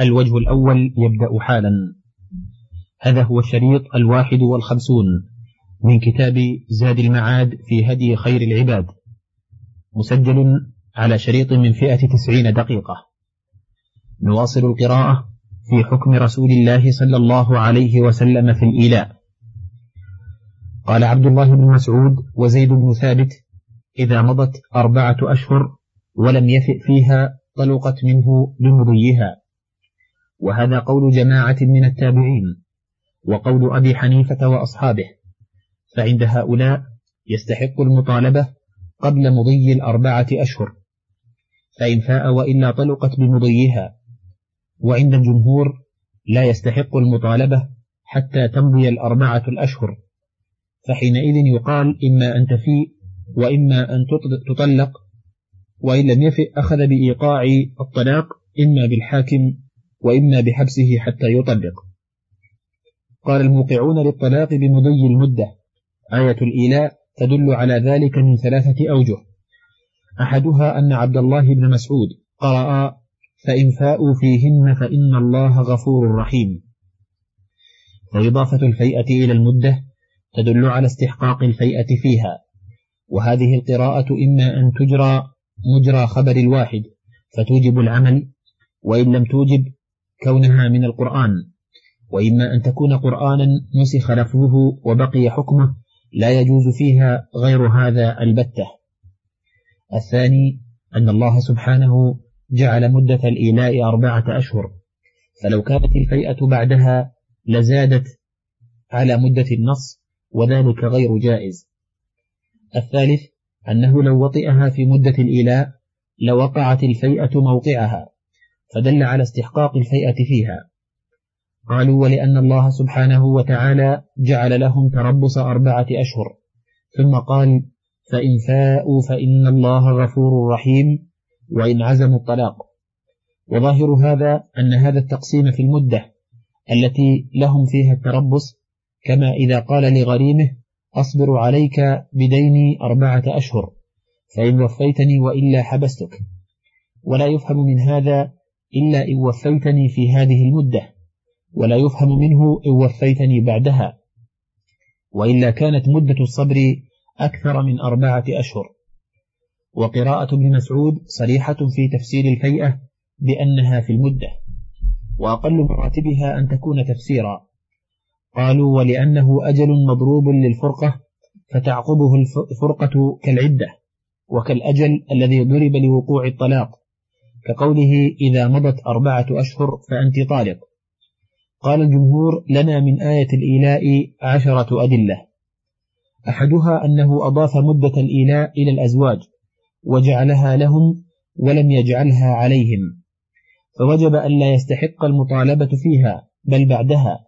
الوجه الأول يبدأ حالا. هذا هو الشريط الواحد والخمسون من كتاب زاد المعاد في هدي خير العباد. مسجل على شريط من فئة تسعين دقيقة. نواصل القراءة في حكم رسول الله صلى الله عليه وسلم في الإيلاء. قال عبد الله بن مسعود وزيد بن ثابت إذا مضت أربعة أشهر ولم يفئ فيها طلقت منه بمضيها وهذا قول جماعة من التابعين وقول أبي حنيفة وأصحابه فعند هؤلاء يستحق المطالبة قبل مضي الأربعة أشهر فإن فاء وإلا طلقت بمضيها وعند الجمهور لا يستحق المطالبة حتى تمضي الأربعة الأشهر فحينئذ يقال إما أن تفيء وإما أن تطلق وإن لم يفئ أخذ بإيقاع الطلاق إما بالحاكم وإما بحبسه حتى يطلق. قال الموقعون للطلاق بمضي المدة. آية الإيلاء تدل على ذلك من ثلاثة أوجه. أحدها أن عبد الله بن مسعود قرأ فإن فاءوا فيهن فإن الله غفور رحيم وإضافة الفيئة إلى المدة تدل على استحقاق الفيئة فيها. وهذه القراءة إما أن تجرى مجرى خبر الواحد فتوجب العمل وإن لم توجب كونها من القرآن. وإما أن تكون قرآنا نسخ لفظه وبقي حكمه لا يجوز فيها غير هذا البتة. الثاني أن الله سبحانه جعل مدة الإيلاء أربعة أشهر. فلو كانت الفيئة بعدها لزادت على مدة النص وذلك غير جائز. الثالث أنه لو وطئها في مدة الإيلاء لوقعت الفيئة موقعها. فدل على استحقاق الفيئة فيها. قالوا ولأن الله سبحانه وتعالى جعل لهم تربص أربعة أشهر. ثم قال فإن فاءوا فإن الله غفور رحيم وإن عزموا الطلاق. وظاهر هذا أن هذا التقسيم في المدة التي لهم فيها التربص كما إذا قال لغريمه أصبر عليك بديني أربعة أشهر فإن وفيتني وإلا حبستك. ولا يفهم من هذا إلا إن وفيتني في هذه المدة ولا يفهم منه إن وفيتني بعدها وإلا كانت مدة الصبر أكثر من أربعة أشهر وقراءة ابن مسعود صريحة في تفسير الفيئة بأنها في المدة وأقل مراتبها أن تكون تفسيرا قالوا ولأنه أجل مضروب للفرقة فتعقبه الفرقة كالعدة وكالأجل الذي ضرب لوقوع الطلاق كقوله إذا مضت أربعة أشهر فأنت طالق. قال الجمهور لنا من آية الإيلاء عشرة أدلة. أحدها أنه أضاف مدة الإيلاء إلى الأزواج وجعلها لهم ولم يجعلها عليهم. فوجب أن لا يستحق المطالبة فيها بل بعدها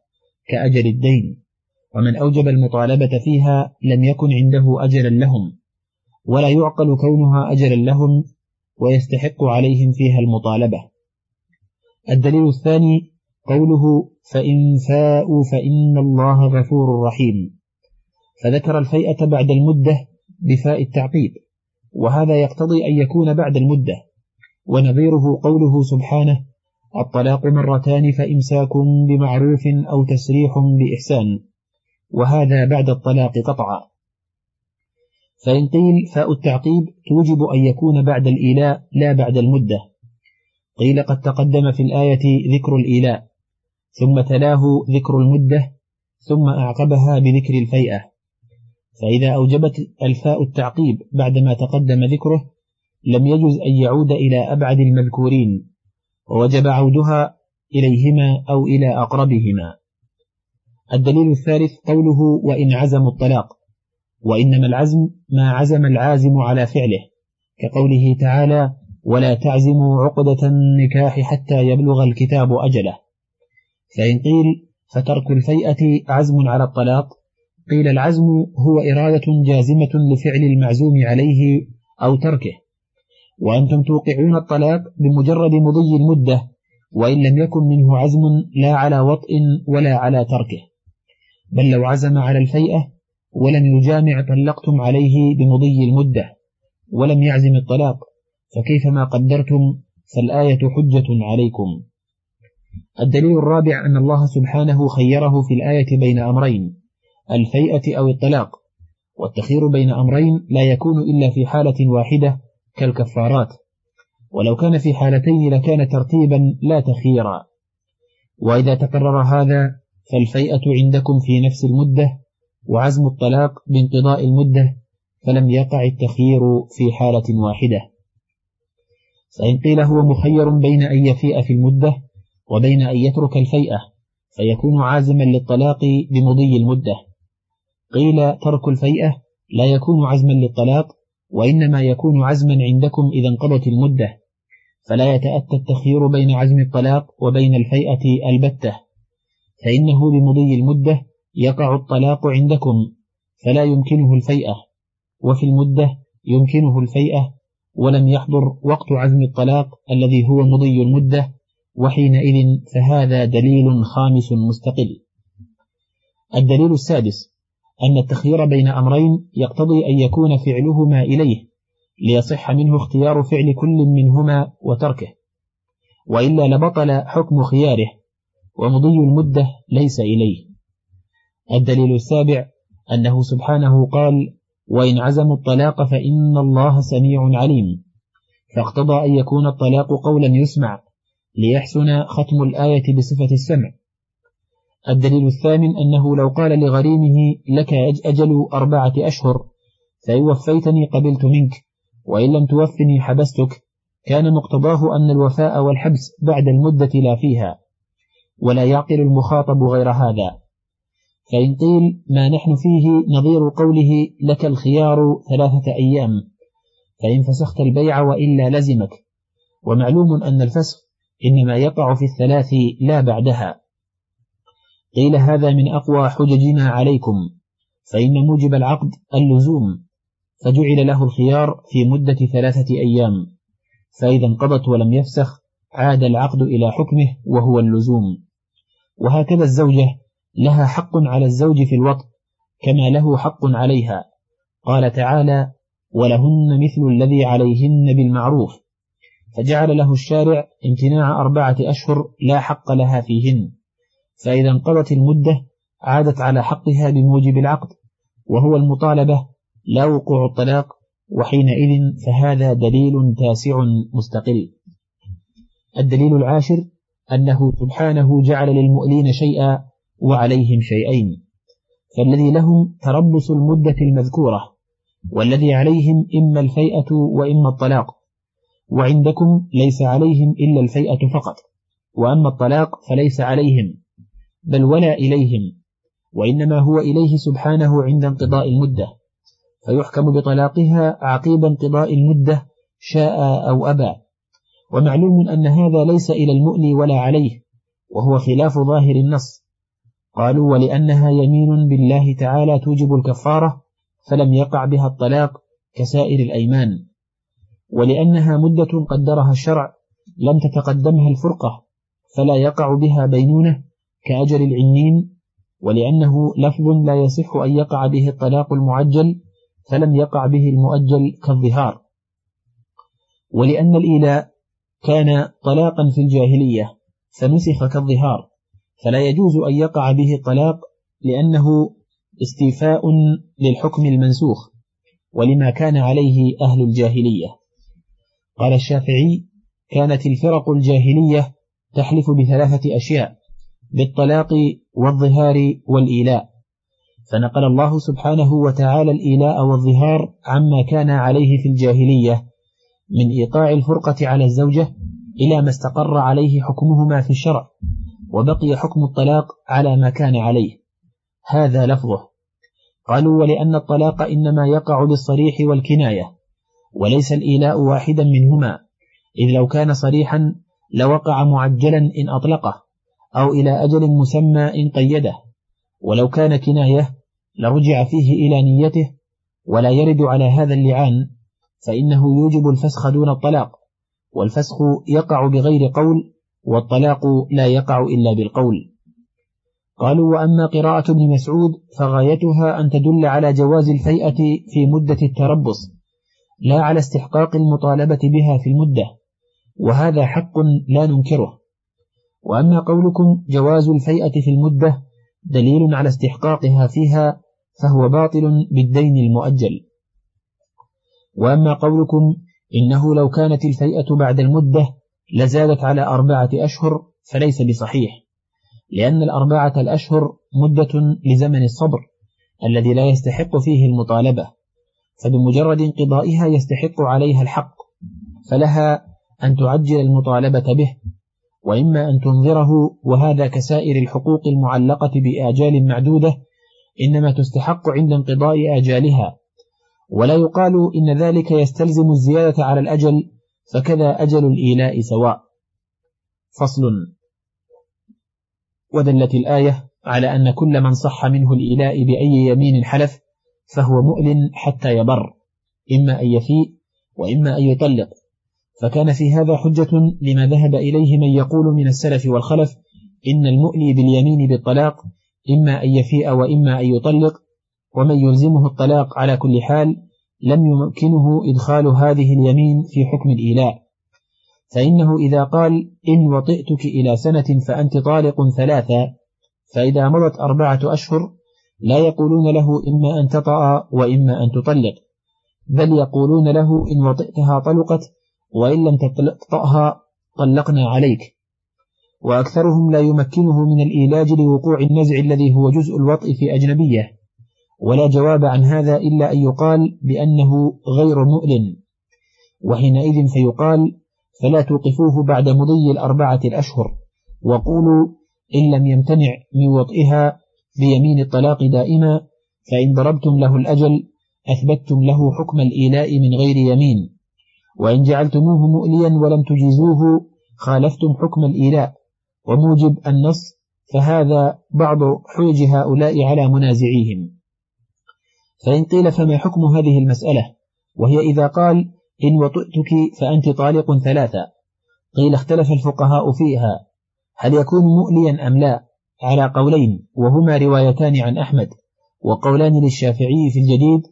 كأجل الدين. ومن أوجب المطالبة فيها لم يكن عنده أجلا لهم ولا يعقل كونها أجلا لهم ويستحق عليهم فيها المطالبة. الدليل الثاني قوله فإن فاءوا فإن الله غفور رحيم. فذكر الفيئة بعد المدة بفاء التعقيب وهذا يقتضي أن يكون بعد المدة. ونظيره قوله سبحانه الطلاق مرتان فإمساك بمعروف أو تسريح بإحسان. وهذا بعد الطلاق قطعا. فإن قيل فاء التعقيب توجب أن يكون بعد الإيلاء لا بعد المدة. قيل قد تقدم في الآية ذكر الإيلاء ثم تلاه ذكر المدة ثم أعقبها بذكر الفيئة. فإذا أوجبت الفاء التعقيب بعدما تقدم ذكره لم يجز أن يعود إلى أبعد المذكورين ووجب عودها إليهما أو إلى أقربهما. الدليل الثالث قوله وإن عزموا الطلاق وإنما العزم ما عزم العازم على فعله كقوله تعالى ولا تعزموا عقدة النكاح حتى يبلغ الكتاب أجله. فإن قيل فترك الفيئة عزم على الطلاق قيل العزم هو إرادة جازمة لفعل المعزوم عليه أو تركه. وأنتم توقعون الطلاق بمجرد مضي المدة وإن لم يكن منه عزم لا على وطء ولا على تركه. بل لو عزم على الفيئة ولم يجامع طلقتم عليه بمضي المدة ولم يعزم الطلاق فكيفما قدرتم؟ فالآية حجة عليكم. الدليل الرابع أن الله سبحانه خيره في الآية بين أمرين الفيئة أو الطلاق والتخير بين أمرين لا يكون إلا في حالة واحدة كالكفارات. ولو كان في حالتين لكان ترتيبا لا تخييرا وإذا تكرر هذا فالفيئة عندكم في نفس المدة وعزم الطلاق بانقضاء المدة فلم يقع التخيير في حالة واحدة. فإن قيل هو مخير بين أن يفيء في المدة وبين أن يترك الفيئة فيكون عازما للطلاق بمضي المدة. قيل ترك الفيئة لا يكون عزما للطلاق وإنما يكون عزما عندكم إذا انقضت المدة. فلا يتأتى التخيير بين عزم الطلاق وبين الفيئة البتة فإنه بمضي المدة يقع الطلاق عندكم فلا يمكنه الفيئة. وفي المدة يمكنه الفيئة. ولم يحضر وقت عزم الطلاق الذي هو مضي المدة وحينئذ فهذا دليل خامس مستقل. الدليل السادس أن التخيير بين أمرين يقتضي أن يكون فعلهما إليه ليصح منه اختيار فعل كل منهما وتركه. وإلا لبطل حكم خياره ومضي المدة ليس إليه. الدليل السابع أنه سبحانه قال وإن عزموا الطلاق فإن الله سميع عليم فاقتضى أن يكون الطلاق قولا يسمع ليحسن ختم الآية بصفة السمع. الدليل الثامن أنه لو قال لغريمه لك أجل أربعة أشهر فإن وفيتني قبلت منك وإن لم توفني حبستك كان مقتضاه أن الوفاء والحبس بعد المدة لا فيها ولا يعقل المخاطب غير هذا. فإن قيل ما نحن فيه نظير قوله لك الخيار ثلاثة أيام فإن فسخت البيع وإلا لزمك. ومعلوم أن الفسخ إنما يقع في الثلاث لا بعدها. قيل هذا من أقوى حججنا عليكم فإن موجب العقد اللزوم فجعل له الخيار في مدة ثلاثة أيام. فإذا انقضت ولم يفسخ عاد العقد إلى حكمه وهو اللزوم. وهكذا الزوجة لها حق على الزوج في الوطء كما له حق عليها. قال تعالى ولهن مثل الذي عليهن بالمعروف فجعل له الشارع امتناع أربعة أشهر لا حق لها فيهن. فإذا انقضت المدة عادت على حقها بموجب العقد وهو المطالبة لا وقوع الطلاق وحينئذ فهذا دليل تاسع مستقل. الدليل العاشر أنه سبحانه جعل للمؤلين شيئا وعليهم شيئين فالذي لهم تربص المدة المذكورة والذي عليهم إما الفيئة وإما الطلاق وعندكم ليس عليهم إلا الفيئة فقط وأما الطلاق فليس عليهم بل ولا إليهم وإنما هو إليه سبحانه عند انقضاء المدة فيحكم بطلاقها عقيب انقضاء المدة شاء أو أبى. ومعلوم أن هذا ليس إلى المؤلي ولا عليه وهو خلاف ظاهر النص. قالوا ولأنها يمين بالله تعالى توجب الكفارة فلم يقع بها الطلاق كسائر الأيمان. ولأنها مدة قدرها الشرع لم تتقدمها الفرقة فلا يقع بها بينونة كأجل العنين. ولأنه لفظ لا يصح أن يقع به الطلاق المعجل فلم يقع به المؤجل كالظهار. ولأن الإيلاء كان طلاقا في الجاهلية فنسخ كالظهار. فلا يجوز أن يقع به الطلاق لأنه استيفاء للحكم المنسوخ ولما كان عليه أهل الجاهلية. قال الشافعي كانت الفرق الجاهلية تحلف بثلاثة أشياء بالطلاق والظهار والإيلاء. فنقل الله سبحانه وتعالى الإيلاء والظهار عما كان عليه في الجاهلية من إيقاع الفرقة على الزوجة إلى ما استقر عليه حكمهما في الشرع. وبقي حكم الطلاق على ما كان عليه. هذا لفظه. قالوا ولأن الطلاق إنما يقع بالصريح والكناية وليس الإيلاء واحدا منهما إذ لو كان صريحا لوقع معجلا إن أطلقه أو إلى أجل مسمى إن قيده. ولو كان كناية لرجع فيه إلى نيته ولا يرد على هذا اللعان فإنه يوجب الفسخ دون الطلاق والفسخ يقع بغير قول والطلاق لا يقع إلا بالقول. قالوا وأما قراءة ابن مسعود فغايتها أن تدل على جواز الفيئة في مدة التربص لا على استحقاق المطالبة بها في المدة وهذا حق لا ننكره. وأما قولكم جواز الفيئة في المدة دليل على استحقاقها فيها فهو باطل بالدين المؤجل. وأما قولكم إنه لو كانت الفيئة بعد المدة لزادت على أربعة أشهر فليس بصحيح لأن الأربعة الأشهر مدة لزمن الصبر الذي لا يستحق فيه المطالبة فبمجرد انقضائها يستحق عليها الحق فلها أن تعجل المطالبة به وإما أن تنظره وهذا كسائر الحقوق المعلقة بآجال معدودة إنما تستحق عند انقضاء آجالها ولا يقال إن ذلك يستلزم الزيادة على الأجل فكذا أجل الإيلاء سواء. فصل. ودلت الآية على أن كل من صح منه الإيلاء بأي يمين حلف فهو مؤل حتى يبر إما أن يفيء وإما أن يطلق. فكان في هذا حجة لما ذهب إليه من يقول من السلف والخلف إن المؤلي باليمين بالطلاق إما أن يفيء وإما أن يطلق ومن يلزمه الطلاق على كل حال لم يمكنه إدخال هذه اليمين في حكم الإيلاء. فإنه إذا قال إن وطئتك إلى سنة فأنت طالق ثلاثة فإذا مضت أربعة أشهر لا يقولون له إما أن تطأ وإما أن تطلق بل يقولون له إن وطئتها طلقت وإن لم تطأها طلقنا عليك. وأكثرهم لا يمكنه من الإيلاج لوقوع النزع الذي هو جزء الوطء في أجنبية. ولا جواب عن هذا إلا أن يقال بأنه غير مؤلن. وحينئذ فيقال فلا توقفوه بعد مضي الأربعة الأشهر. وقولوا إن لم يمتنع من وطئها بيمين الطلاق دائما فإن ضربتم له الأجل أثبتتم له حكم الإيلاء من غير يمين. وإن جعلتموه مؤليا ولم تجيزوه خالفتم حكم الإيلاء. وموجب النص فهذا بعض حجج هؤلاء على منازعيهم. فإن قيل فما حكم هذه المسألة؟ وهي إذا قال إن وطئتك فأنت طالق ثلاثة. قيل اختلف الفقهاء فيها. هل يكون مؤليا أم لا؟ على قولين وهما روايتان عن أحمد وقولان للشافعي في الجديد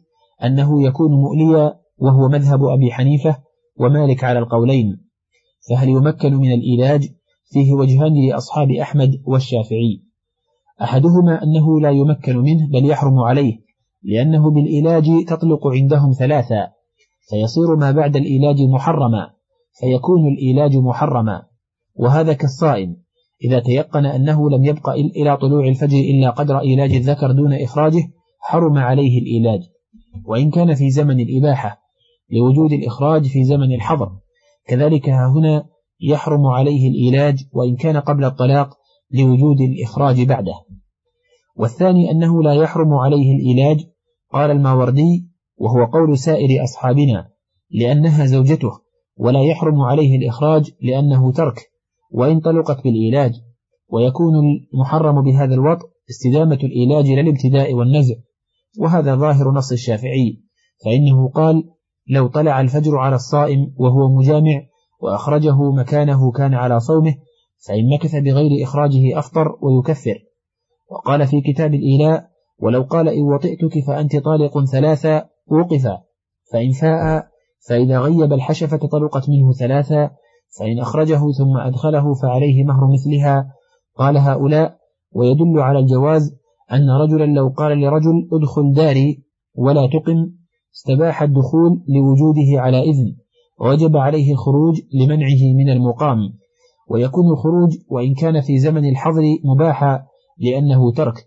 أنه يكون مؤليا وهو مذهب أبي حنيفة ومالك على القولين. فهل يمكن من الإيلاج؟ فيه وجهان لأصحاب أحمد والشافعي. أحدهما أنه لا يمكن منه بل يحرم عليه لأنه بالإيلاج تطلق عندهم ثلاثة فيصير ما بعد الإيلاج محرما فيكون الإيلاج محرما وهذا كالصائم إذا تيقن أنه لم يبق إلى طلوع الفجر إلا قدر إيلاج الذكر دون إخراجه حرم عليه الإيلاج. وإن كان في زمن الإباحة لوجود الإخراج في زمن الحظر كذلك هنا يحرم عليه الإيلاج وإن كان قبل الطلاق لوجود الإخراج بعده. والثاني أنه لا يحرم عليه الإيلاج قال الماوردي وهو قول سائر أصحابنا لأنها زوجته ولا يحرم عليه الإخراج لأنه ترك وإن طلقت بالإيلاج ويكون المحرم بهذا الوطء استدامة الإيلاج للابتداء والنزع وهذا ظاهر نص الشافعي فإنه قال لو طلع الفجر على الصائم وهو مجامع وأخرجه مكانه كان على صومه فإن مكث بغير إخراجه أفطر ويكفر وقال في كتاب الإيلاء ولو قال إن وطئتك فأنت طالق ثلاثة وقف. فإن فاء فإذا غيب الحشفة طلقت منه ثلاثة فإن أخرجه ثم أدخله فعليه مهر مثلها. قال هؤلاء ويدل على الجواز أن رجلا لو قال لرجل ادخل داري ولا تقم استباح الدخول لوجوده على إذن ووجب عليه الخروج لمنعه من المقام. ويكون الخروج وإن كان في زمن الحظر مباحا لأنه ترك.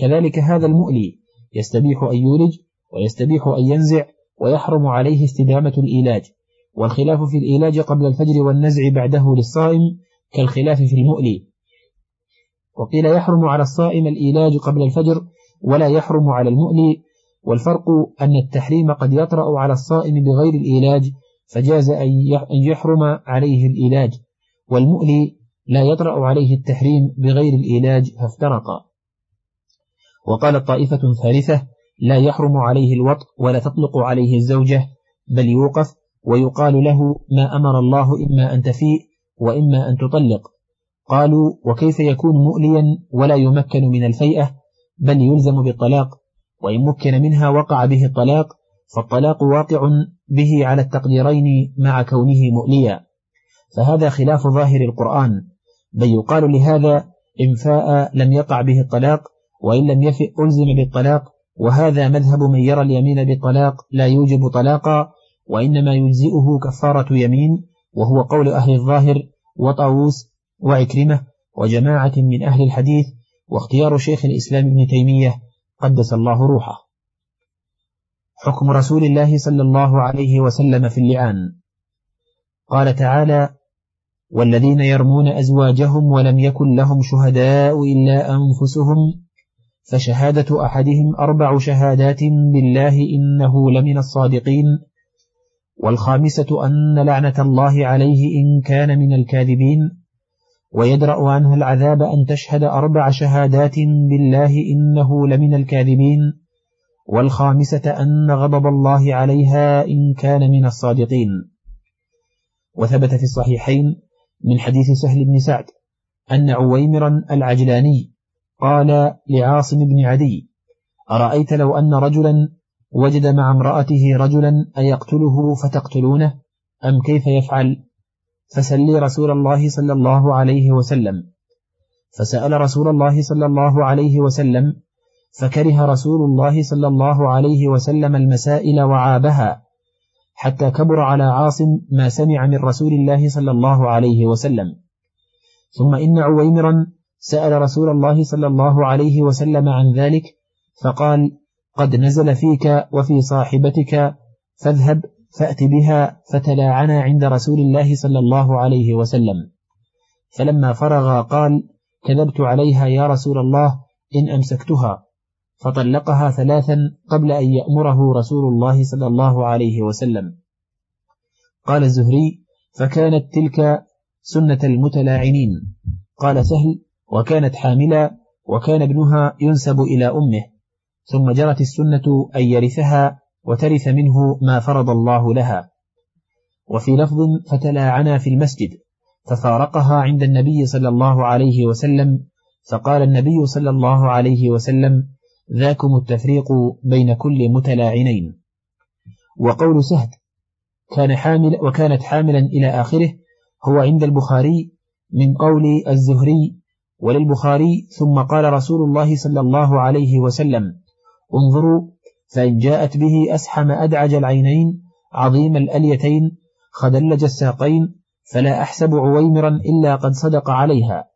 كذلك هذا المؤلي يستبيح أن يولج ويستبيح أن ينزع ويحرم عليه استدامة الإيلاج والخلاف في الإيلاج قبل الفجر والنزع بعده للصائم كالخلاف في المؤلي. وقيل يحرم على الصائم الإيلاج قبل الفجر ولا يحرم على المؤلي والفرق أن التحريم قد يطرأ على الصائم بغير الإيلاج فجاز أن يحرم عليه الإيلاج والمؤلي لا يطرأ عليه التحريم بغير الإيلاج فافترقا. وقالت طائفة ثالثة لا يحرم عليه الوطء ولا تطلق عليه الزوجة بل يوقف ويقال له ما أمر الله إما أن تفيء وإما أن تطلق. قالوا وكيف يكون مؤليا ولا يمكن من الفيئة؟ بل يلزم بالطلاق وإن مكن منها وقع به الطلاق فالطلاق واقع به على التقديرين مع كونه مؤليا. فهذا خلاف ظاهر القرآن بل يقال لهذا إن فاء لم يقع به الطلاق وإن لم يفئ ألزم بالطلاق وهذا مذهب من يرى اليمين بالطلاق لا يوجب طلاقا وإنما يجزئه كفارة يمين وهو قول أهل الظاهر وطاووس وعكرمة وجماعة من أهل الحديث واختيار شيخ الإسلام ابن تيمية قدس الله روحه. حكم رسول الله صلى الله عليه وسلم في اللعان. قال تعالى والذين يرمون أزواجهم ولم يكن لهم شهداء إلا أنفسهم فشهادة أحدهم أربع شهادات بالله إنه لمن الصادقين والخامسة أن لعنة الله عليه إن كان من الكاذبين ويدرأ عنه العذاب أن تشهد أربع شهادات بالله إنه لمن الكاذبين والخامسة أن غضب الله عليها إن كان من الصادقين. وثبت في الصحيحين من حديث سهل بن سعد أن عويمرا العجلاني قال لعاصم بن عدي أرأيت لو أن رجلا وجد مع امرأته رجلا أيقتله فتقتلونه؟ أم كيف يفعل؟ فسلي رسول الله صلى الله عليه وسلم. فسأل رسول الله صلى الله عليه وسلم فكره رسول الله صلى الله عليه وسلم المسائل وعابها حتى كبر على عاصم ما سمع من رسول الله صلى الله عليه وسلم. ثم إن عويمرا سأل رسول الله صلى الله عليه وسلم عن ذلك فقال قد نزل فيك وفي صاحبتك فاذهب فأت بها فتلاعنا عند رسول الله صلى الله عليه وسلم. فلما فرغ قال كذبت عليها يا رسول الله إن أمسكتها. فطلقها ثلاثا قبل أن يأمره رسول الله صلى الله عليه وسلم. قال الزهري فكانت تلك سنة المتلاعنين. قال سهل وكانت حاملا وكان ابنها ينسب إلى أمه ثم جرت السنة أن يرثها وترث منه ما فرض الله لها. وفي لفظ فتلاعنا في المسجد ففارقها عند النبي صلى الله عليه وسلم فقال النبي صلى الله عليه وسلم ذاكم التفريق بين كل متلاعنين وقول سهد كان حامل وكانت حاملا إلى آخره هو عند البخاري من قول الزهري وللبخاري ثم قال رسول الله صلى الله عليه وسلم انظروا فإن جاءت به أسحم أدعج العينين عظيم الأليتين خدلج الساقين فلا أحسب عويمرا إلا قد صدق عليها.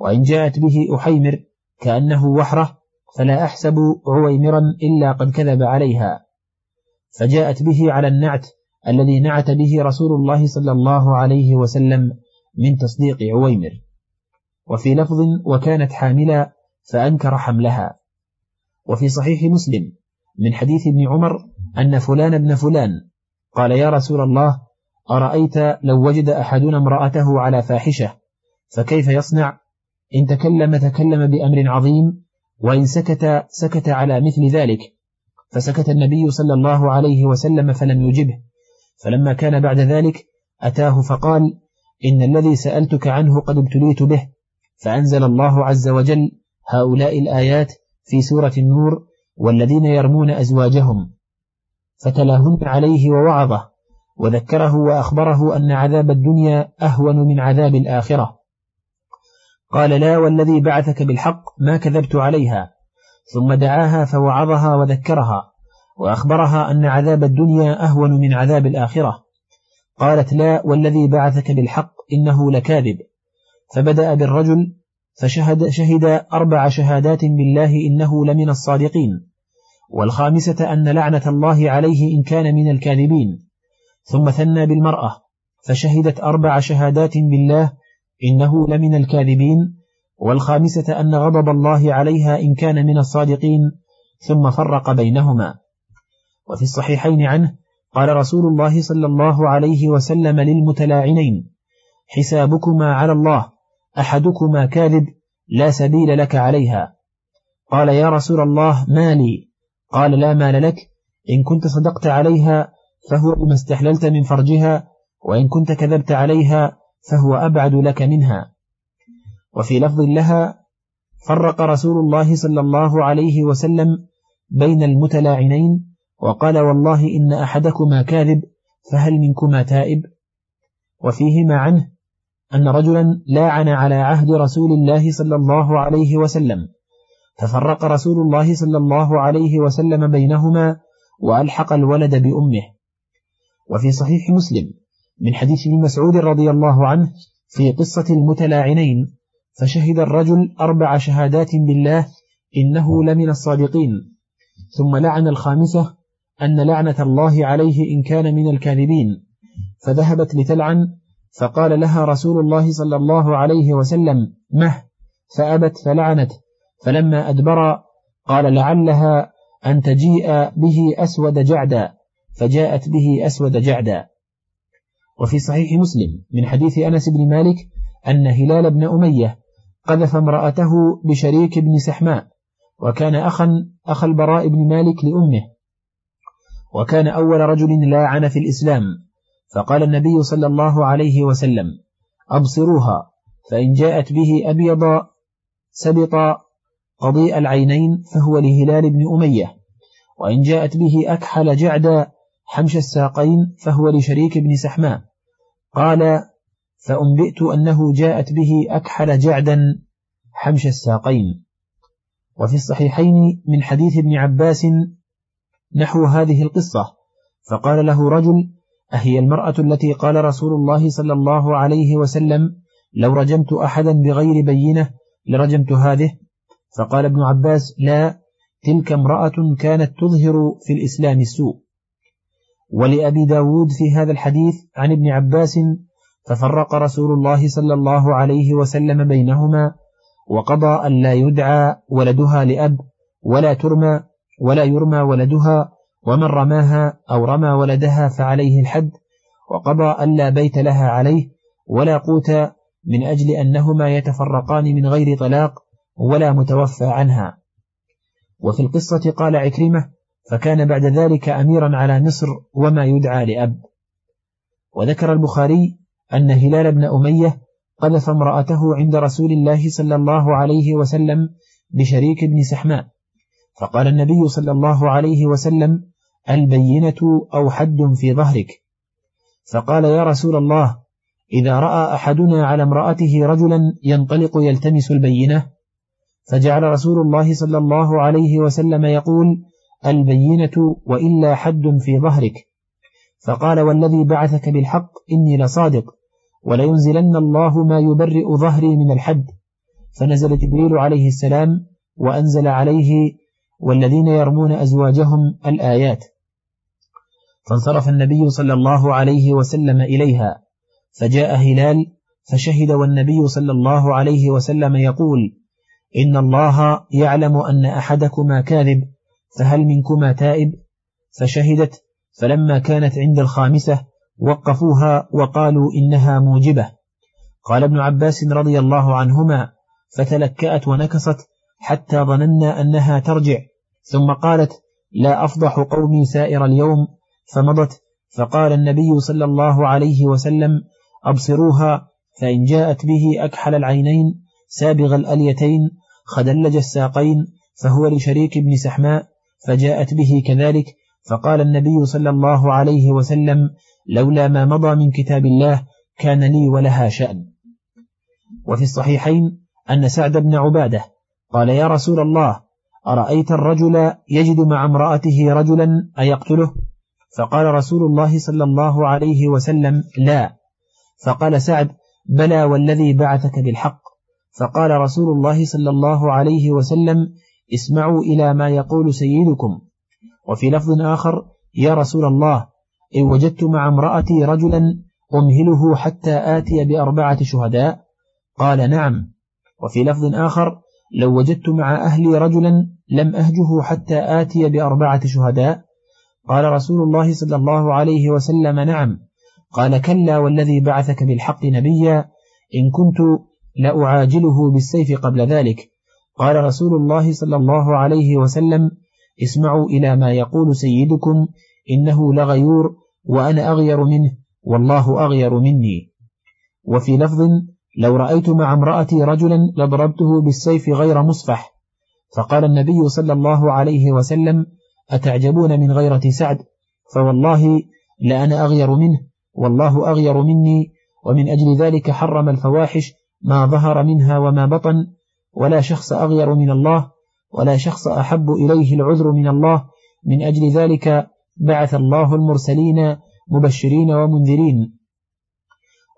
وإن جاءت به أحيمر كأنه وحره فلا أحسب عويمرا إلا قد كذب عليها. فجاءت به على النعت الذي نعت به رسول الله صلى الله عليه وسلم من تصديق عويمر. وفي لفظ وكانت حاملا فأنكر حملها. وفي صحيح مسلم من حديث ابن عمر أن فلان ابن فلان قال يا رسول الله أرأيت لو وجد أحدنا امرأته على فاحشة فكيف يصنع؟ إن تكلم تكلم بأمر عظيم وإن سكت سكت على مثل ذلك. فسكت النبي صلى الله عليه وسلم فلم يجبه. فلما كان بعد ذلك أتاه فقال إن الذي سألتك عنه قد ابتليت به. فأنزل الله عز وجل هؤلاء الآيات في سورة النور والذين يرمون أزواجهم فتلاهن عليه ووعظه وذكره وأخبره أن عذاب الدنيا أهون من عذاب الآخرة. قال لا والذي بعثك بالحق ما كذبت عليها. ثم دعاها فوعظها وذكرها وأخبرها أن عذاب الدنيا أهون من عذاب الآخرة. قالت لا والذي بعثك بالحق إنه لكاذب. فبدأ بالرجل فشهد شهد أربع شهادات بالله إنه لمن الصادقين والخامسة أن لعنة الله عليه إن كان من الكاذبين ثم ثنى بالمرأة فشهدت أربع شهادات بالله إنه لمن الكاذبين والخامسة أن غضب الله عليها إن كان من الصادقين ثم فرق بينهما. وفي الصحيحين عنه قال رسول الله صلى الله عليه وسلم للمتلاعنين حسابكما على الله أحدكما كاذب لا سبيل لك عليها. قال يا رسول الله ما لي قال لا مال لك. إن كنت صدقت عليها فهو بما استحللت من فرجها وإن كنت كذبت عليها فهو أبعد لك منها. وفي لفظ لها فرق رسول الله صلى الله عليه وسلم بين المتلاعنين وقال والله إن أحدكما كاذب فهل منكما تائب؟ وفيهما عنه أن رجلا لاعن على عهد رسول الله صلى الله عليه وسلم. ففرق رسول الله صلى الله عليه وسلم بينهما وألحق الولد بأمه. وفي صحيح مسلم من حديث ابن مسعود رضي الله عنه في قصة المتلاعنين فشهد الرجل أربع شهادات بالله إنه لمن الصادقين. ثم لعن الخامسة أن لعنة الله عليه إن كان من الكاذبين. فذهبت لتلعن فقال لها رسول الله صلى الله عليه وسلم مه! فأبت فلعنت. فلما أدبر قال لعلها أن تجيء به أسود جعدا. فجاءت به أسود جعدا. وفي صحيح مسلم من حديث أنس بن مالك أن هلال بن أمية قذف امرأته بشريك بن سحماء وكان أخا أخ البراء بن مالك لأمه. وكان أول رجل لاعن في الإسلام. فقال النبي صلى الله عليه وسلم أبصروها فإن جاءت به أبيض سبط قضيء العينين فهو لهلال بن أمية. وإن جاءت به أكحل جعدا حمش الساقين فهو لشريك بن سحماء. قال فأنبئت أنه جاءت به أكحل جعدا حمش الساقين. وفي الصحيحين من حديث ابن عباس نحو هذه القصة فقال له رجل أهي المرأة التي قال رسول الله صلى الله عليه وسلم لو رجمت أحدا بغير بينة لرجمت هذه؟ فقال ابن عباس لا تلك امرأة كانت تظهر في الإسلام السوء. ولأبي داود في هذا الحديث عن ابن عباس ففرق رسول الله صلى الله عليه وسلم بينهما وقضى أن لا يدعى ولدها لأب ولا ترمى ولا يرمى ولدها ومن رماها أو رمى ولدها فعليه الحد وقضى أن لا بيت لها عليه ولا قوت من أجل أنهما يتفرقان من غير طلاق ولا متوفى عنها. وفي القصة قال عكرمة فكان بعد ذلك أميرا على مصر وما يدعى لأب وذكر البخاري أن هلال بن أمية قذف امرأته عند رسول الله صلى الله عليه وسلم بشريك بن سحماء. فقال النبي صلى الله عليه وسلم البينة أو حد في ظهرك. فقال يا رسول الله إذا رأى أحدنا على امرأته رجلا ينطلق يلتمس البينة. فجعل رسول الله صلى الله عليه وسلم يقول البينة وإلا حد في ظهرك. فقال والذي بعثك بالحق إني لصادق ولينزلن الله ما يبرئ ظهري من الحد. فنزل جبريل عليه السلام وأنزل عليه والذين يرمون أزواجهم الآيات. فانصرف النبي صلى الله عليه وسلم إليها فجاء هلال فشهد والنبي صلى الله عليه وسلم يقول إن الله يعلم أن أحدكما كاذب فهل منكما تائب؟ فشهدت فلما كانت عند الخامسة وقفوها وقالوا إنها موجبة. قال ابن عباس رضي الله عنهما فتلكأت ونكصت حتى ظننا أنها ترجع. ثم قالت لا أفضح قومي سائر اليوم. فمضت. فقال النبي صلى الله عليه وسلم أبصروها. فإن جاءت به أكحل العينين سابغ الأليتين خدلج الساقين فهو لشريك بن سحماء فجاءت به كذلك. فقال النبي صلى الله عليه وسلم لولا ما مضى من كتاب الله كان لي ولها شأن. وفي الصحيحين أن سعد بن عبادة قال يا رسول الله أرأيت الرجل يجد مع امرأته رجلا أيقتله؟ فقال رسول الله صلى الله عليه وسلم لا. فقال سعد بلى والذي بعثك بالحق. فقال رسول الله صلى الله عليه وسلم اسمعوا إلى ما يقول سيدكم. وفي لفظ آخر يا رسول الله إن وجدت مع امرأتي رجلا أمهله حتى آتي بأربعة شهداء. قال نعم. وفي لفظ آخر لو وجدت مع أهلي رجلا لم أهجه حتى آتي بأربعة شهداء. قال رسول الله صلى الله عليه وسلم نعم. قال كلا والذي بعثك بالحق نبيا. إن كنت لأعاجله بالسيف قبل ذلك. قال رسول الله صلى الله عليه وسلم اسمعوا إلى ما يقول سيدكم إنه لغيور وأنا أغير منه والله أغير مني. وفي لفظ لو رأيت مع امرأتي رجلا لضربته بالسيف غير مصفح. فقال النبي صلى الله عليه وسلم أتعجبون من غيرة سعد؟ فوالله لأنا أغير منه والله أغير مني ومن أجل ذلك حرم الفواحش ما ظهر منها وما بطن. ولا شخص أغير من الله ولا شخص أحب إليه العذر من الله. من أجل ذلك بعث الله المرسلين مبشرين ومنذرين.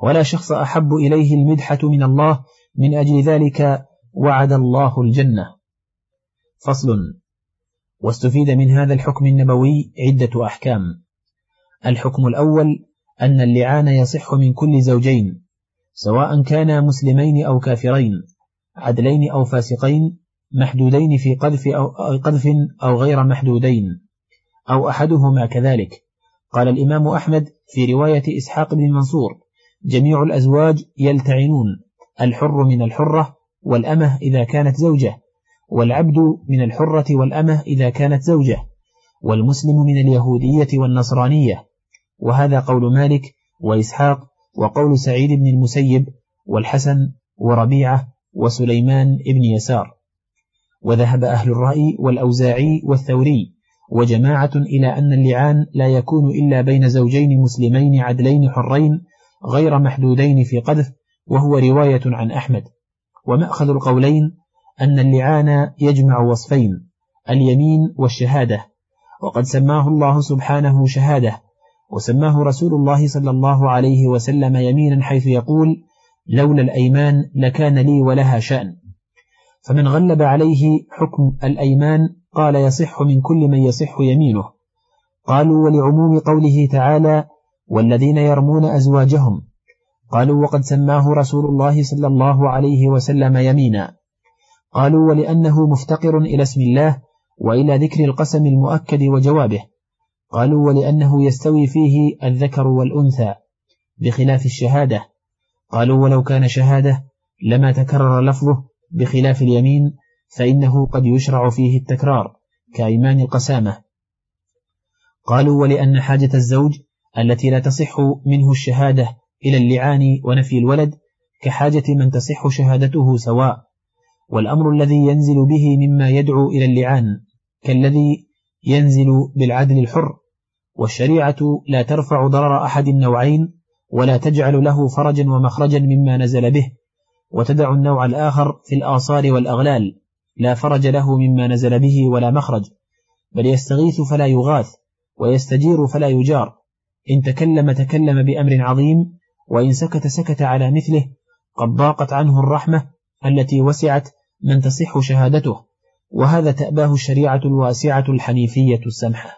ولا شخص أحب إليه المدحة من الله من أجل ذلك وعد الله الجنة. فصل. واستفيد من هذا الحكم النبوي عدة أحكام. الحكم الأول أن اللعان يصح من كل زوجين سواء كانا مسلمين أو كافرين عدلين أو فاسقين محدودين في قذف أو, قذف أو غير محدودين أو أحدهما كذلك. قال الإمام أحمد في رواية إسحاق بن منصور جميع الأزواج يلتعنون الحر من الحرة والأمة إذا كانت زوجة والعبد من الحرة والأمة إذا كانت زوجة والمسلم من اليهودية والنصرانية. وهذا قول مالك وإسحاق وقول سعيد بن المسيب والحسن وربيعة وسليمان بن يسار. وذهب أهل الرأي والأوزاعي والثوري وجماعة إلى أن اللعان لا يكون إلا بين زوجين مسلمين عدلين حرين غير محدودين في قذف وهو رواية عن أحمد. ومأخذ القولين أن اللعان يجمع وصفين اليمين والشهادة. وقد سماه الله سبحانه شهادة. وسماه رسول الله صلى الله عليه وسلم يمينا حيث يقول لولا الأيمان لكان لي ولها شأن. فمن غلب عليه حكم الأيمان قال يصح من كل من يصح يمينه. قالوا ولعموم قوله تعالى والذين يرمون أزواجهم. قالوا وقد سماه رسول الله صلى الله عليه وسلم يمينا. قالوا ولأنه مفتقر إلى اسم الله وإلى ذكر القسم المؤكد وجوابه. قالوا ولأنه يستوي فيه الذكر والأنثى بخلاف الشهادة. قالوا ولو كان شهادة لما تكرر لفظه بخلاف اليمين فإنه قد يشرع فيه التكرار كأيمان القسامة. قالوا ولأن حاجة الزوج التي لا تصح منه الشهادة إلى اللعان ونفي الولد كحاجة من تصح شهادته سواء. والأمر الذي ينزل به مما يدعو إلى اللعان كالذي ينزل بالعدل الحر. والشريعة لا ترفع ضرر أحد النوعين ولا تجعل له فرجا ومخرجا مما نزل به. وتدع النوع الآخر في الآصار والأغلال لا فرج له مما نزل به ولا مخرج. بل يستغيث فلا يغاث ويستجير فلا يجار. إن تكلم تكلم بأمر عظيم وإن سكت سكت على مثله قد ضاقت عنه الرحمة التي وسعت من تصح شهادته. وهذا تأباه الشريعة الواسعة الحنيفية السمحة.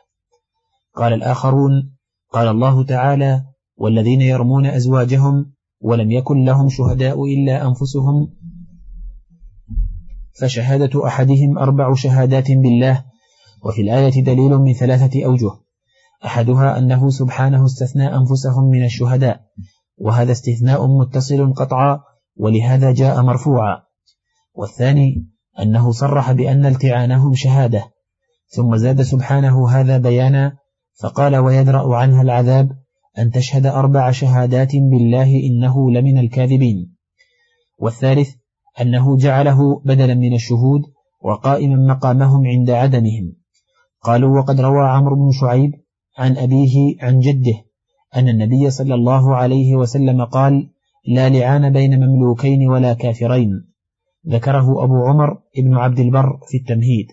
قال الآخرون قال الله تعالى والذين يرمون أزواجهم ولم يكن لهم شهداء إلا أنفسهم. فشهادة أحدهم أربع شهادات بالله وفي الآية دليل من ثلاثة أوجه. أحدها أنه سبحانه استثنى أنفسهم من الشهداء وهذا استثناء متصل قطعا ولهذا جاء مرفوعا. والثاني أنه صرح بأن التعانهم شهادة ثم زاد سبحانه هذا بيانا فقال ويدرأ عنها العذاب أن تشهد أربع شهادات بالله إنه لمن الكاذبين والثالث أنه جعله بدلا من الشهود وقائما مقامهم عند عدمهم. قالوا وقد روى عمرو بن شعيب عن أبيه عن جده أن النبي صلى الله عليه وسلم قال لا لعان بين مملوكين ولا كافرين ذكره أبو عمر ابن عبد البر في التمهيد.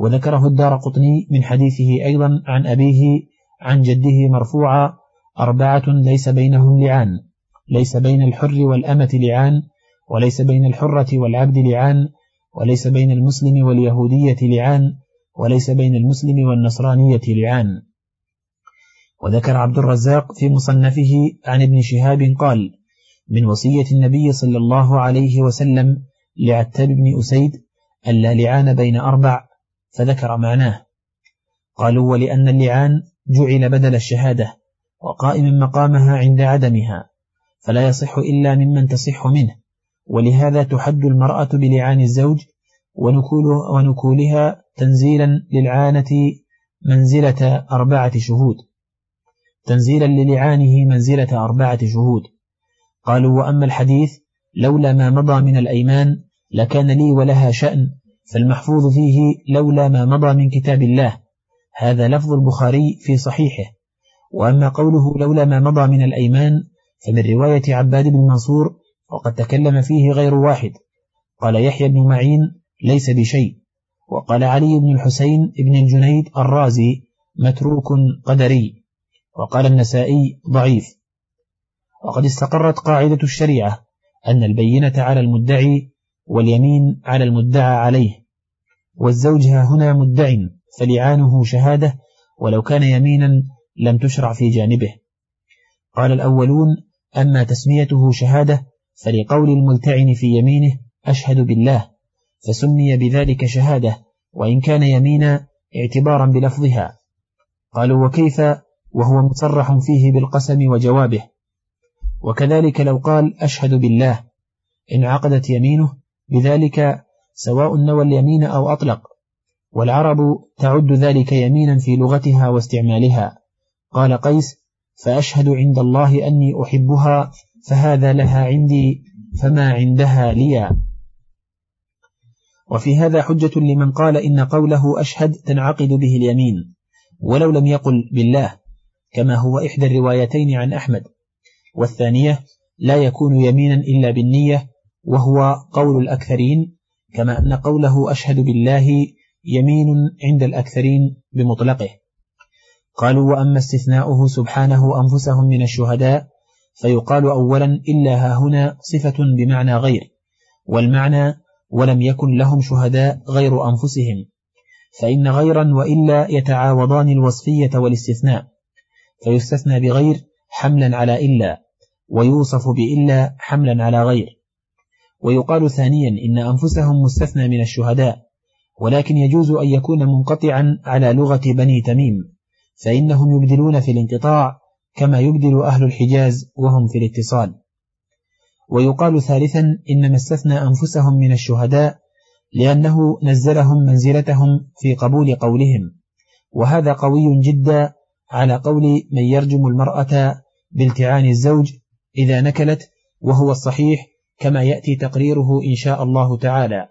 وذكره الدار قطني من حديثه أيضا عن أبيه عن جده مرفوعا أربعة ليس بينهم لعان ليس بين الحر والأمة لعان وليس بين الحرة والعبد لعان وليس بين المسلم واليهودية لعان وليس بين المسلم والنصرانية لعان وذكر عبد الرزاق في مصنفه عن ابن شهاب قال من وصية النبي صلى الله عليه وسلم لعتاب بن أسيد ألا لعان بين أربع فذكر معناه. قالوا ولأن اللعان جعل بدل الشهادة وقائما مقامها عند عدمها فلا يصح إلا ممن تصح منه. ولهذا تحد المرأة بلعان الزوج ونكولها تنزيلا للعانة منزلة أربعة شهود. تنزيلا للعانه منزلة أربعة شهود. قالوا وأما الحديث لولا ما مضى من الأيمان لكان لي ولها شأن فالمحفوظ فيه لولا ما مضى من كتاب الله. هذا لفظ البخاري في صحيحه. وأما قوله لولا ما مضى من الأيمان فمن رواية عباد بن منصور وقد تكلم فيه غير واحد. قال يحيى بن معين ليس بشيء. وقال علي بن الحسين بن الجنيد الرازي متروك قدري. وقال النسائي ضعيف. وقد استقرت قاعدة الشريعة أن البينة على المدعي واليمين على المدعى عليه والزوج هنا مدع فلعانه شهادة ولو كان يمينا لم تشرع في جانبه. قال الأولون أما تسميته شهادة فلقول الملتعن في يمينه أشهد بالله فسمي بذلك شهادة وإن كان يمينا اعتبارا بلفظها. قالوا وكيف وهو مصرح فيه بالقسم وجوابه. وكذلك لو قال أشهد بالله إن عقدت يمينه بذلك سواء نوى اليمين أو أطلق. والعرب تعد ذلك يمينا في لغتها واستعمالها. قال قيس فأشهد عند الله أني أحبها فهذا لها عندي فما عندها لي. وفي هذا حجة لمن قال إن قوله أشهد تنعقد به اليمين ولو لم يقل بالله. كما هو إحدى الروايتين عن أحمد. والثانية لا يكون يمينا إلا بالنية وهو قول الأكثرين كما أن قوله أشهد بالله يمين عند الأكثرين بمطلقه. قالوا وأما استثناؤه سبحانه أنفسهم من الشهداء فيقال أولا إلا ها هنا صفة بمعنى غير والمعنى ولم يكن لهم شهداء غير أنفسهم فإن غيرا وإلا يتعاوضان الوصفية والاستثناء. فيستثنى بغير حملا على إلا ويوصف بإلا حملا على غير. ويقال ثانيا إن أنفسهم مستثنى من الشهداء ولكن يجوز أن يكون منقطعا على لغة بني تميم فإنهم يبدلون في الانقطاع كما يبدل أهل الحجاز وهم في الاتصال. ويقال ثالثا إنما استثنى أنفسهم من الشهداء لأنه نزلهم منزلتهم في قبول قولهم وهذا قوي جدا على قول من يرجم المرأة بالتعان الزوج إذا نكلت وهو الصحيح كما يأتي تقريره إن شاء الله تعالى.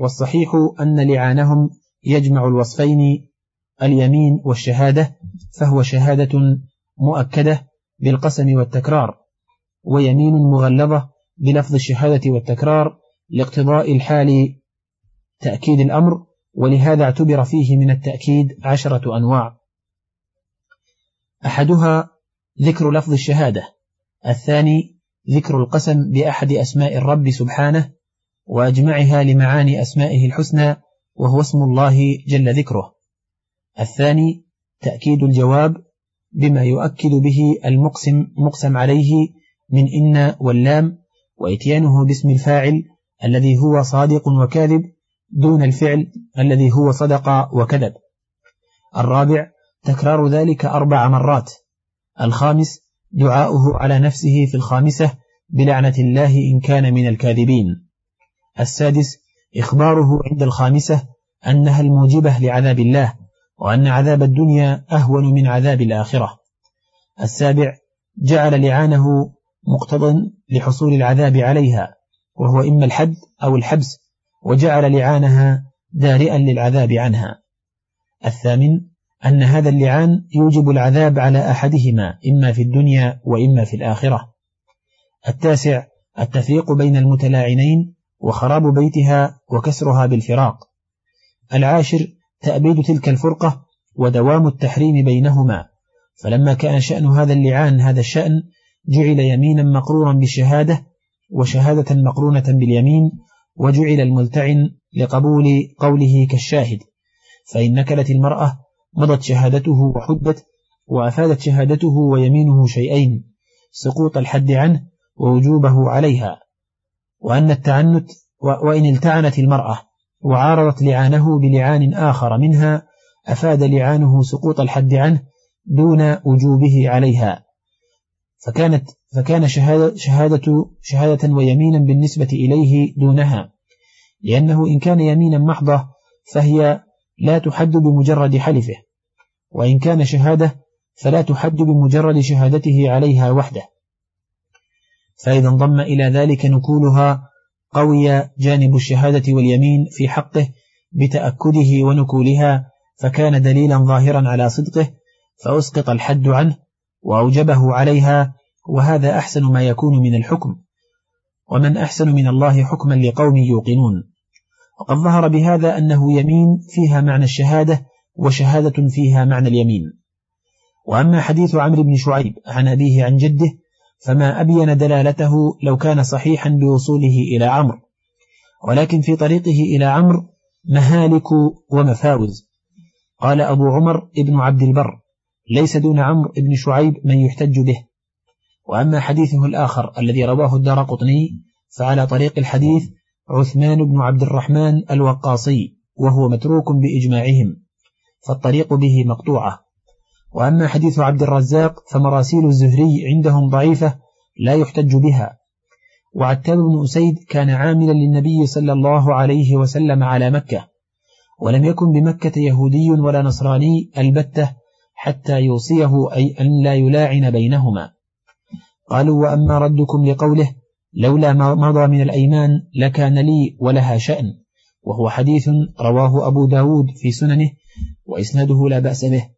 والصحيح أن لعانهم يجمع الوصفين اليمين والشهادة فهو شهادة مؤكدة بالقسم والتكرار ويمين مغلظة بلفظ الشهادة والتكرار لاقتضاء الحال تأكيد الأمر ولهذا اعتبر فيه من التأكيد عشرة أنواع. أحدها ذكر لفظ الشهادة الثاني ذكر القسم بأحد أسماء الرب سبحانه وأجمعها لمعاني أسمائه الحسنى وهو اسم الله جل ذكره. الثاني تأكيد الجواب بما يؤكد به المقسم مقسم عليه من إن واللام وإتيانه باسم الفاعل الذي هو صادق وكاذب دون الفعل الذي هو صدق وكذب. الرابع تكرار ذلك أربع مرات. الخامس دعاؤه على نفسه في الخامسة بلعنة الله إن كان من الكاذبين. السادس إخباره عند الخامسة أنها الموجبة لعذاب الله وأن عذاب الدنيا أهون من عذاب الآخرة. السابع جعل لعانه مقتضا لحصول العذاب عليها وهو إما الحد أو الحبس وجعل لعانها دارئا للعذاب عنها. الثامن أن هذا اللعان يوجب العذاب على أحدهما إما في الدنيا وإما في الآخرة. التاسع التفريق بين المتلاعنين وخراب بيتها وكسرها بالفراق. العاشر تأبيد تلك الفرقة ودوام التحريم بينهما. فلما كان شأن هذا اللعان هذا الشأن جعل يمينا مقرورا بالشهادة وشهادة مقرونة باليمين وجعل الملتعن لقبول قوله كالشاهد. فإن نكلت المرأة مضت شهادته وحدت وأفادت شهادته ويمينه شيئين سقوط الحد عنه ووجوبه عليها وأن التعنت وإن التعنت المرأة وعارضت لعانه بلعان آخر منها أفاد لعانه سقوط الحد عنه دون وجوبه عليها. فكانت فكان شهادة, شهادة, شهادة ويمينا بالنسبة إليه دونها لأنه إن كان يمينا محضة فهي لا تحد بمجرد حلفه وإن كان شهادة فلا تحد بمجرد شهادته عليها وحده. فإذا انضم إلى ذلك نكولها قوي جانب الشهادة واليمين في حقه بتأكده ونكولها فكان دليلا ظاهرا على صدقه فأسقط الحد عنه وأوجبه عليها وهذا أحسن ما يكون من الحكم ومن أحسن من الله حكما لقوم يوقنون. وقد ظهر بهذا أنه يمين فيها معنى الشهادة وشهادة فيها معنى اليمين. وأما حديث عمرو بن شعيب عن أبيه عن جده فما أبين دلالته لو كان صحيحا بوصوله إلى عمرو. ولكن في طريقه إلى عمرو مهالك ومفاوز. قال أبو عمر ابن عبد البر ليس دون عمرو بن شعيب من يحتج به. وأما حديثه الآخر الذي رواه الدار قطني فعلى طريق الحديث عثمان بن عبد الرحمن الوقاصي وهو متروك بإجماعهم فالطريق به مقطوعة. وأما حديث عبد الرزاق فمراسيل الزهري عندهم ضعيفة لا يحتج بها. وعتاب بن أسيد كان عاملا للنبي صلى الله عليه وسلم على مكة ولم يكن بمكة يهودي ولا نصراني البتة حتى يوصيه أي أن لا يلاعن بينهما. قالوا وأما ردكم لقوله لولا ما مضى من الأيمان لكان لي ولها شأن وهو حديث رواه أبو داود في سننه وإسناده لا بأس به.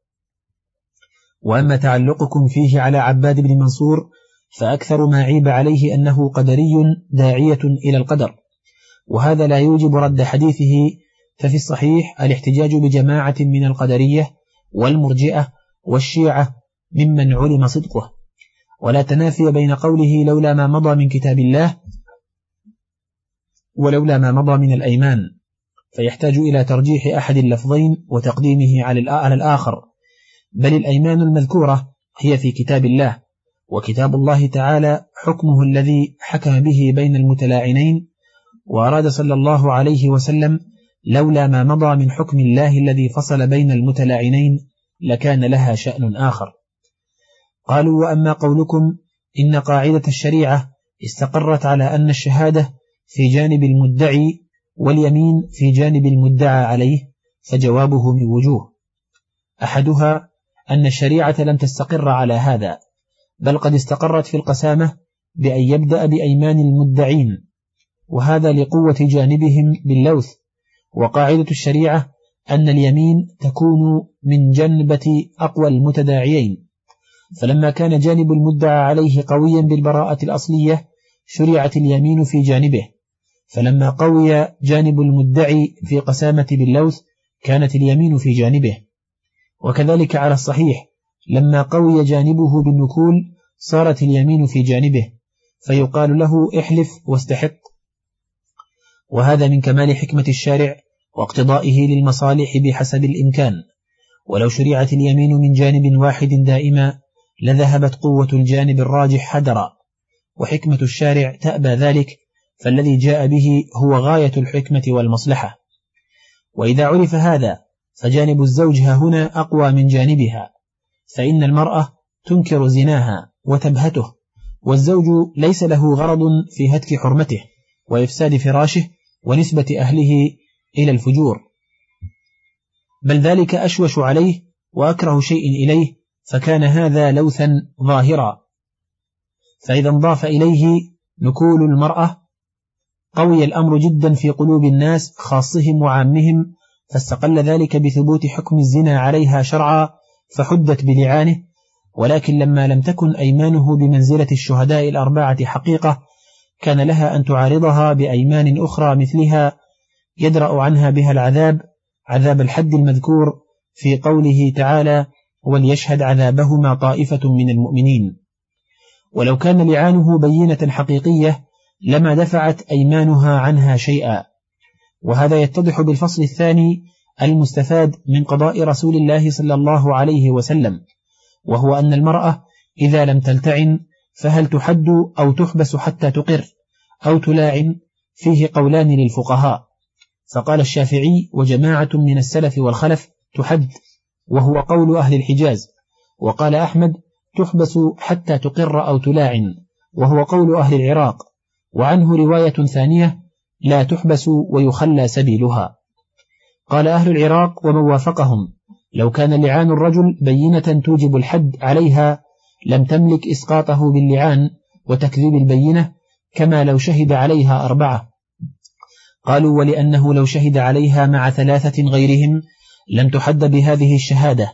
وأما تعلقكم فيه على عباد بن منصور فأكثر ما عيب عليه أنه قدري داعية إلى القدر. وهذا لا يوجب رد حديثه ففي الصحيح الاحتجاج بجماعة من القدرية والمرجئة والشيعة ممن علم صدقه. ولا تنافي بين قوله لولا ما مضى من كتاب الله ولولا ما مضى من الأيمان. فيحتاج إلى ترجيح أحد اللفظين وتقديمه على الآخر. بل الأيمان المذكورة هي في كتاب الله وكتاب الله تعالى حكمه الذي حكم به بين المتلاعنين وأراد صلى الله عليه وسلم لولا ما مضى من حكم الله الذي فصل بين المتلاعنين لكان لها شأن آخر. قالوا وأما قولكم إن قاعدة الشريعة استقرت على أن الشهادة في جانب المدعي واليمين في جانب المدعى عليه فجوابه من وجوه. أحدها أن الشريعة لم تستقر على هذا بل قد استقرت في القسامة بأن يبدأ بأيمان المدعين وهذا لقوة جانبهم باللوث. وقاعدة الشريعة أن اليمين تكون من جنبة أقوى المتداعيين. فلما كان جانب المدعى عليه قويا بالبراءة الأصلية شرعت اليمين في جانبه. فلما قوي جانب المدعي في قسامة باللوث كانت اليمين في جانبه. وكذلك على الصحيح لما قوي جانبه بالنكول صارت اليمين في جانبه. فيقال له احلف واستحق. وهذا من كمال حكمة الشارع واقتضائه للمصالح بحسب الإمكان. ولو شرعت اليمين من جانب واحد دائما لذهبت قوة الجانب الراجح هدرا وحكمة الشارع تأبى ذلك فالذي جاء به هو غاية الحكمة والمصلحة. وإذا عرف هذا فجانب الزوج هنا أقوى من جانبها فإن المرأة تنكر زناها وتبهته والزوج ليس له غرض في هتك حرمته وإفساد فراشه ونسبة أهله إلى الفجور. بل ذلك أشوش عليه وأكره شيء إليه فكان هذا لوثا ظاهرا. فإذا انضاف إليه نكول المرأة. قوي الأمر جدا في قلوب الناس خاصهم وعامهم فاستقل ذلك بثبوت حكم الزنا عليها شرعا فحدت بلعانه. ولكن لما لم تكن أيمانه بمنزلة الشهداء الأربعة حقيقة كان لها أن تعارضها بأيمان أخرى مثلها. يدرأ عنها بها العذاب عذاب الحد المذكور في قوله تعالى وليشهد عذابهما طائفة من المؤمنين. ولو كان لعانه بينة حقيقية لما دفعت أيمانها عنها شيئا. وهذا يتضح بالفصل الثاني المستفاد من قضاء رسول الله صلى الله عليه وسلم وهو أن المرأة إذا لم تلتعن فهل تحد أو تحبس حتى تقر أو تلاعن؟ فيه قولان للفقهاء. فقال الشافعي وجماعة من السلف والخلف تحد وهو قول أهل الحجاز. وقال أحمد تحبس حتى تقر أو تلاعن وهو قول أهل العراق. وعنه رواية ثانية لا تحبس ويخلى سبيلها. قال أهل العراق ومن وافقهم لو كان لعان الرجل بينة توجب الحد عليها لم تملك إسقاطه باللعان وتكذيب البينة كما لو شهد عليها أربعة. قالوا ولأنه لو شهد عليها مع ثلاثة غيرهم لم تحد بهذه الشهادة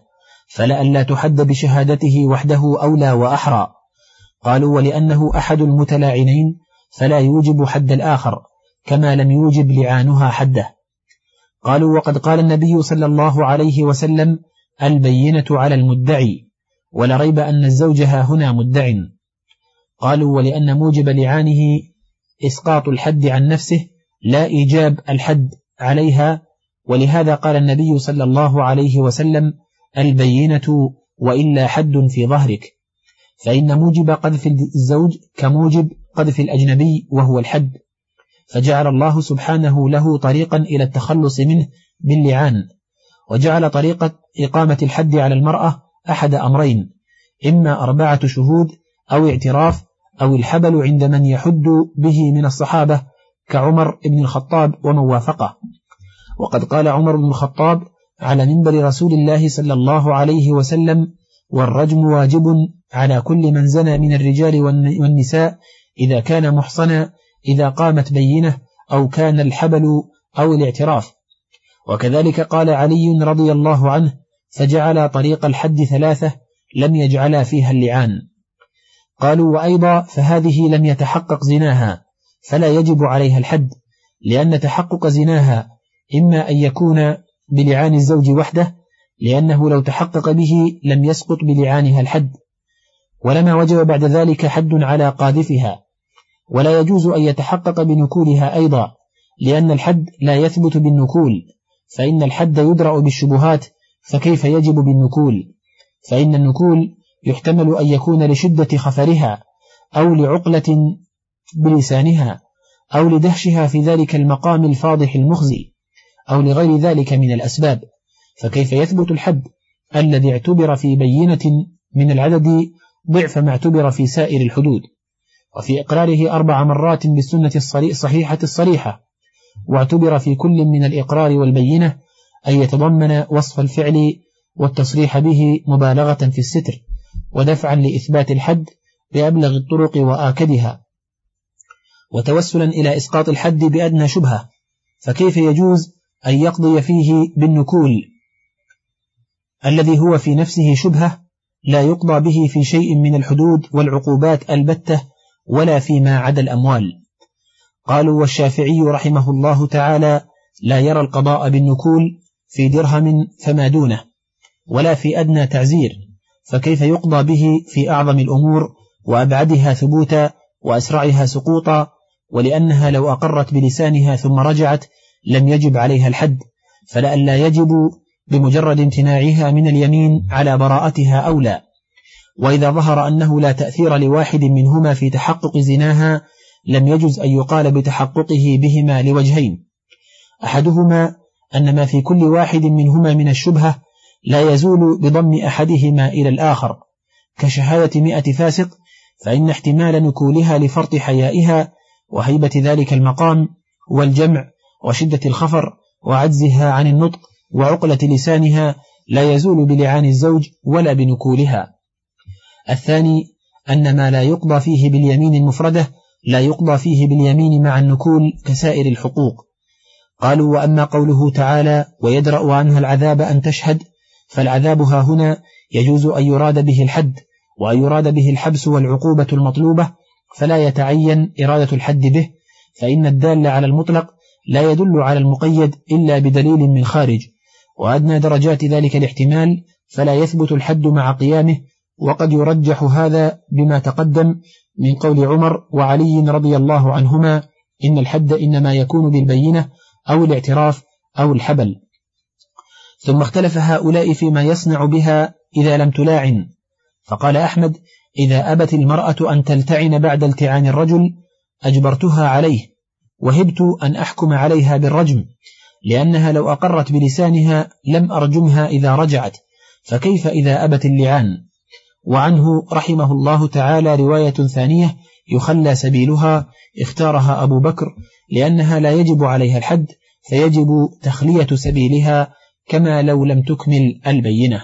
فلألا تحد بشهادته وحده أولى وأحرى. قالوا ولأنه أحد المتلاعنين فلا يوجب حد الآخر كما لم يوجب لعانها حده. قالوا وقد قال النبي صلى الله عليه وسلم البينة على المدعي ولا ريب أن الزوج ها هنا مدع. قالوا ولأن موجب لعانه إسقاط الحد عن نفسه لا إيجاب الحد عليها ولهذا قال النبي صلى الله عليه وسلم البينة وإلا حد في ظهرك. فإن موجب قذف الزوج كموجب قذف الأجنبي وهو الحد. فجعل الله سبحانه له طريقا إلى التخلص منه باللعان. وجعل طريقة إقامة الحد على المرأة أحد أمرين إما أربعة شهود أو اعتراف أو الحبل عند من يحد به من الصحابة كعمر بن الخطاب ومن وافقه. وقد قال عمر بن الخطاب على منبر رسول الله صلى الله عليه وسلم والرجم واجب على كل من زنى من الرجال والنساء إذا كان محصنا إذا قامت بينة أو كان الحبل أو الاعتراف. وكذلك قال علي رضي الله عنه فجعل طريق الحد ثلاثة لم يجعلا فيها اللعان. قالوا وأيضا فهذه لم يتحقق زناها فلا يجب عليها الحد لأن تحقق زناها إما أن يكون بلعان الزوج وحده لأنه لو تحقق به لم يسقط بلعانها الحد ولما وجب بعد ذلك حد على قاذفها. ولا يجوز أن يتحقق بنكولها أيضا لأن الحد لا يثبت بالنكول فإن الحد يدرأ بالشبهات فكيف يجب بالنكول؟ فإن النكول يحتمل أن يكون لشدة خفرها أو لعقلة بلسانها أو لدهشها في ذلك المقام الفاضح المخزي. أو لغير ذلك من الأسباب. فكيف يثبت الحد الذي اعتبر في بينة من العدد ضعف ما اعتبر في سائر الحدود؟ وفي إقراره أربع مرات بالسنة الصحيحة الصريحة. واعتبر في كل من الإقرار والبينة أن يتضمن وصف الفعل والتصريح به مبالغة في الستر ودفعا لإثبات الحد بأبلغ الطرق وآكدها. وتوسلا إلى إسقاط الحد بأدنى شبهة. فكيف يجوز أن يقضي فيه بالنكول. الذي هو في نفسه شبهة لا يقضى به في شيء من الحدود والعقوبات البتة ولا فيما عدا الأموال. قالوا والشافعي رحمه الله تعالى لا يرى القضاء بالنكول في درهم فما دونه ولا في أدنى تعزير فكيف يقضى به في أعظم الأمور وأبعدها ثبوتا وأسرعها سقوطا ولأنها لو أقرت بلسانها ثم رجعت لم يجب عليها الحد فلألا يجب بمجرد امتناعها من اليمين على براءتها أولى وإذا ظهر أنه لا تأثير لواحد منهما في تحقق زناها لم يجز أن يقال بتحققه بهما لوجهين. أحدهما أن ما في كل واحد منهما من الشبهة لا يزول بضم أحدهما إلى الآخر. كشهادة مئة فاسق فإن احتمال نكولها لفرط حيائها وهيبة ذلك المقام والجمع وشدة الخفر وعجزها عن النطق وعقلة لسانها لا يزول بلعان الزوج ولا بنكولها. الثاني أن ما لا يقضى فيه باليمين المفردة لا يقضى فيه باليمين مع النكول كسائر الحقوق. قالوا وأما قوله تعالى ويدرأ عنها العذاب أن تشهد فالعذاب ها هنا يجوز أن يراد به الحد وأن يراد به الحبس والعقوبة المطلوبة فلا يتعين إرادة الحد به فإن الدال على المطلق لا يدل على المقيد إلا بدليل من خارج وأدنى درجات ذلك الاحتمال فلا يثبت الحد مع قيامه وقد يرجح هذا بما تقدم من قول عمر وعلي رضي الله عنهما إن الحد إنما يكون بالبينة أو الاعتراف أو الحبل. ثم اختلف هؤلاء فيما يصنع بها إذا لم تلاعن. فقال أحمد إذا أبت المرأة أن تلتعن بعد التعان الرجل أجبرتها عليه وهبت أن أحكم عليها بالرجم لأنها لو أقرت بلسانها لم أرجمها إذا رجعت فكيف إذا أبت اللعان؟ وعنه رحمه الله تعالى رواية ثانية يخلى سبيلها اختارها أبو بكر لأنها لا يجب عليها الحد فيجب تخلية سبيلها كما لو لم تكمل البينة.